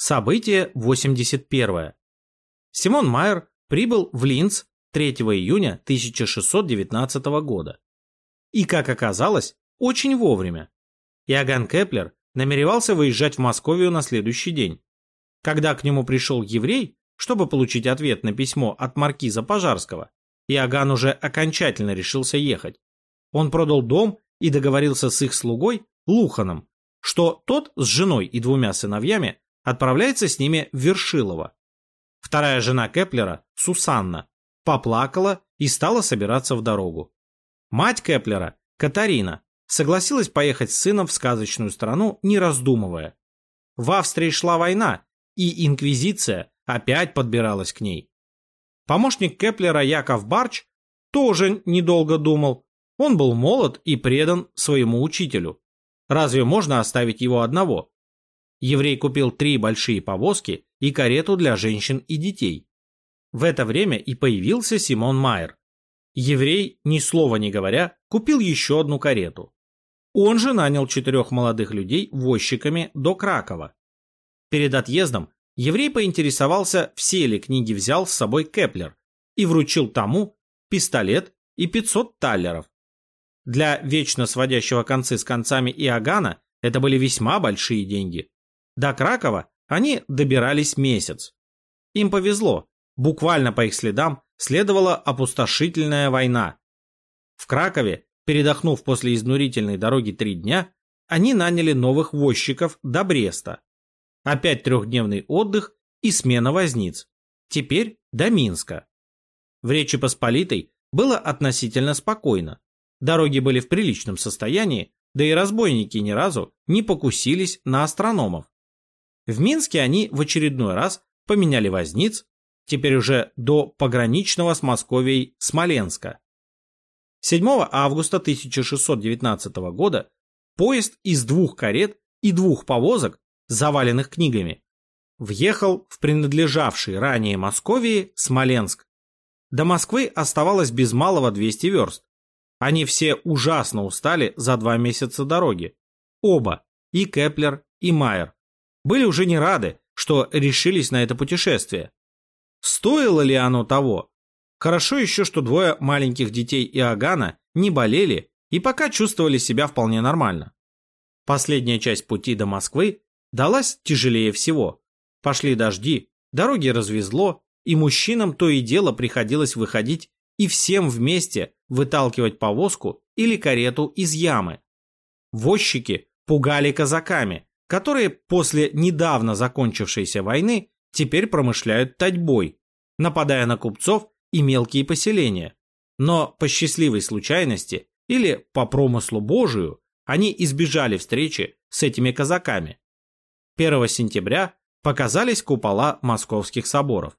Событие 81. Симон Майер прибыл в Линц 3 июня 1619 года. И, как оказалось, очень вовремя. Иоганн Кеплер намеревался выезжать в Московию на следующий день. Когда к нему пришел еврей, чтобы получить ответ на письмо от маркиза Пожарского, Иоганн уже окончательно решился ехать. Он продал дом и договорился с их слугой Луханом, что тот с женой и двумя сыновьями отправляется с ними в Вершилово. Вторая жена Кеплера, Сусанна, поплакала и стала собираться в дорогу. Мать Кеплера, Катарина, согласилась поехать с сыном в сказочную страну, не раздумывая. В Австрии шла война, и инквизиция опять подбиралась к ней. Помощник Кеплера Яков Барч тоже недолго думал. Он был молод и предан своему учителю. Разве можно оставить его одного? Еврей купил три большие повозки и карету для женщин и детей. В это время и появился Симон Майер. Еврей, ни слова не говоря, купил еще одну карету. Он же нанял четырех молодых людей возчиками до Кракова. Перед отъездом еврей поинтересовался, все ли книги взял с собой Кеплер, и вручил тому пистолет и 500 таллеров. Для вечно сводящего концы с концами Иоганна это были весьма большие деньги. До Кракова они добирались месяц. Им повезло, буквально по их следам следовала опустошительная война. В Кракове, передохнув после изнурительной дороги три дня, они наняли новых возчиков до Бреста. Опять трехдневный отдых и смена возниц. Теперь до Минска. В Речи Посполитой было относительно спокойно. Дороги были в приличном состоянии, да и разбойники ни разу не покусились на астрономов. В Минске они в очередной раз поменяли возниц, теперь уже до пограничного с Московией Смоленска. 7 августа 1619 года поезд из двух карет и двух повозок, заваленных книгами, въехал в принадлежавший ранее Московии Смоленск. До Москвы оставалось без малого 200 верст. Они все ужасно устали за два месяца дороги. Оба, и Кеплер, и Майер были уже не рады, что решились на это путешествие. Стоило ли оно того? Хорошо еще, что двое маленьких детей Иоганна не болели и пока чувствовали себя вполне нормально. Последняя часть пути до Москвы далась тяжелее всего. Пошли дожди, дороги развезло, и мужчинам то и дело приходилось выходить и всем вместе выталкивать повозку или карету из ямы. Возчики пугали казаками, которые после недавно закончившейся войны теперь промышляют татьбой, нападая на купцов и мелкие поселения. Но по счастливой случайности или по промыслу Божию они избежали встречи с этими казаками. 1 сентября показались купола московских соборов.